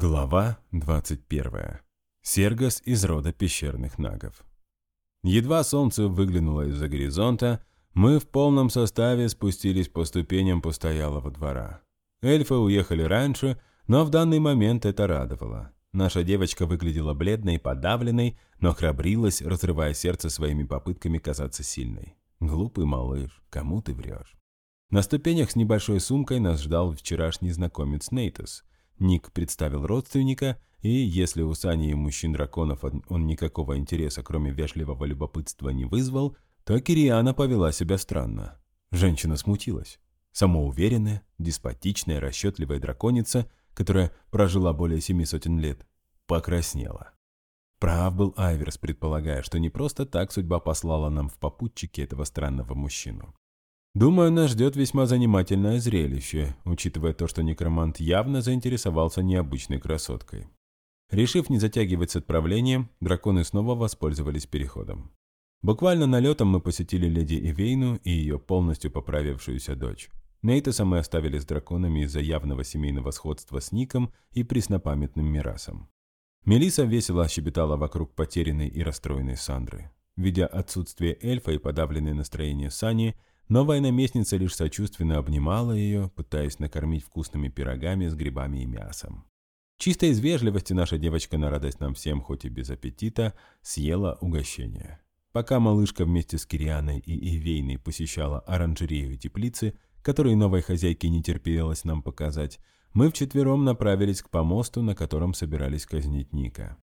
Глава 21. Сергас из рода пещерных нагов. Едва солнце выглянуло из-за горизонта, мы в полном составе спустились по ступеням постоялого двора. Эльфы уехали раньше, но в данный момент это радовало. Наша девочка выглядела бледной и подавленной, но храбрилась, разрывая сердце своими попытками казаться сильной. Глупый малыш, кому ты врешь? На ступенях с небольшой сумкой нас ждал вчерашний знакомец Нейтус – Ник представил родственника, и если у Сани и мужчин-драконов он никакого интереса, кроме вежливого любопытства, не вызвал, то Кириана повела себя странно. Женщина смутилась. Самоуверенная, деспотичная, расчетливая драконица, которая прожила более семи сотен лет, покраснела. Прав был Айверс, предполагая, что не просто так судьба послала нам в попутчике этого странного мужчину. Думаю, нас ждет весьма занимательное зрелище, учитывая то, что некромант явно заинтересовался необычной красоткой. Решив не затягивать с отправлением, драконы снова воспользовались переходом. Буквально налетом мы посетили леди Ивейну и ее полностью поправившуюся дочь. Нейтаса мы оставили с драконами из-за явного семейного сходства с Ником и преснопамятным Мирасом. Мелиса весело щебетала вокруг потерянной и расстроенной Сандры. Видя отсутствие эльфа и подавленное настроение Сани, Новая наместница лишь сочувственно обнимала ее, пытаясь накормить вкусными пирогами с грибами и мясом. Чисто из вежливости наша девочка на радость нам всем, хоть и без аппетита, съела угощение. Пока малышка вместе с Кирианой и Ивейной посещала оранжерею и теплицы, которые новой хозяйке не терпелось нам показать, мы вчетвером направились к помосту, на котором собирались казнить Ника.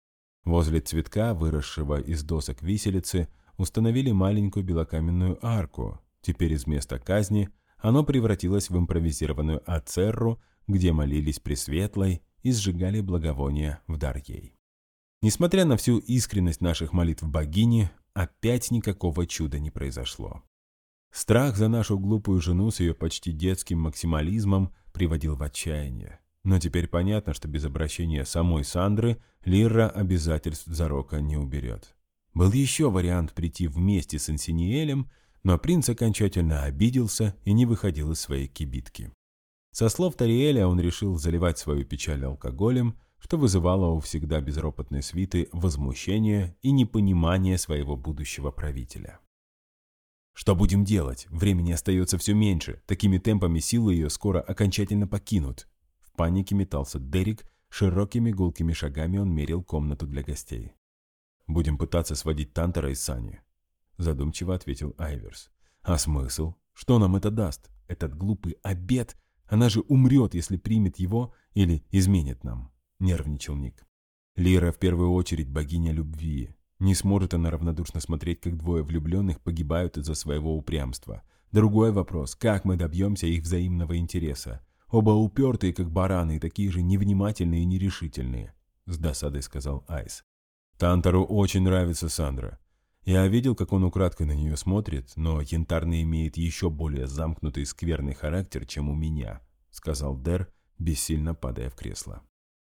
Возле цветка, выросшего из досок виселицы, установили маленькую белокаменную арку, Теперь из места казни оно превратилось в импровизированную ацерру, где молились Пресветлой и сжигали благовония в дар ей. Несмотря на всю искренность наших молитв богини, опять никакого чуда не произошло. Страх за нашу глупую жену с ее почти детским максимализмом приводил в отчаяние. Но теперь понятно, что без обращения самой Сандры Лира обязательств Зарока не уберет. Был еще вариант прийти вместе с Инсиниэлем но принц окончательно обиделся и не выходил из своей кибитки. Со слов Тариэля он решил заливать свою печаль алкоголем, что вызывало у всегда безропотной свиты возмущение и непонимание своего будущего правителя. «Что будем делать? Времени остается все меньше. Такими темпами силы ее скоро окончательно покинут». В панике метался Дерек, широкими гулкими шагами он мерил комнату для гостей. «Будем пытаться сводить Тантера из Сани задумчиво ответил Айверс. А смысл? Что нам это даст? Этот глупый обед? Она же умрет, если примет его или изменит нам, нервничал Ник. Лира в первую очередь богиня любви. Не сможет она равнодушно смотреть, как двое влюбленных погибают из-за своего упрямства. Другой вопрос, как мы добьемся их взаимного интереса? Оба упертые, как бараны, и такие же невнимательные и нерешительные, с досадой сказал Айс. Тантору очень нравится Сандра. Я видел, как он украдкой на нее смотрит, но янтарный имеет еще более замкнутый скверный характер, чем у меня», — сказал Дер, бессильно падая в кресло.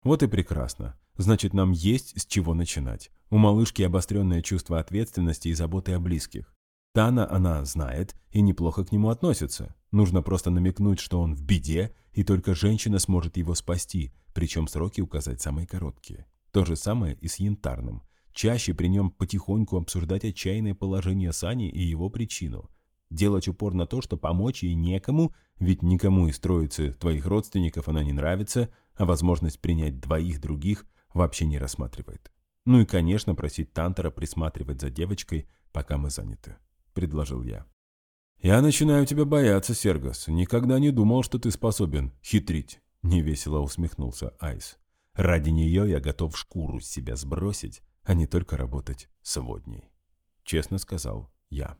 «Вот и прекрасно. Значит, нам есть с чего начинать. У малышки обостренное чувство ответственности и заботы о близких. Тана она знает и неплохо к нему относится. Нужно просто намекнуть, что он в беде, и только женщина сможет его спасти, причем сроки указать самые короткие. То же самое и с янтарным чаще при нем потихоньку обсуждать отчаянное положение Сани и его причину. Делать упор на то, что помочь ей некому, ведь никому из троицы твоих родственников она не нравится, а возможность принять двоих других вообще не рассматривает. Ну и, конечно, просить Тантера присматривать за девочкой, пока мы заняты, — предложил я. «Я начинаю тебя бояться, Сергос. Никогда не думал, что ты способен хитрить», — невесело усмехнулся Айс. «Ради нее я готов шкуру с себя сбросить, а не только работать сводней», — честно сказал я.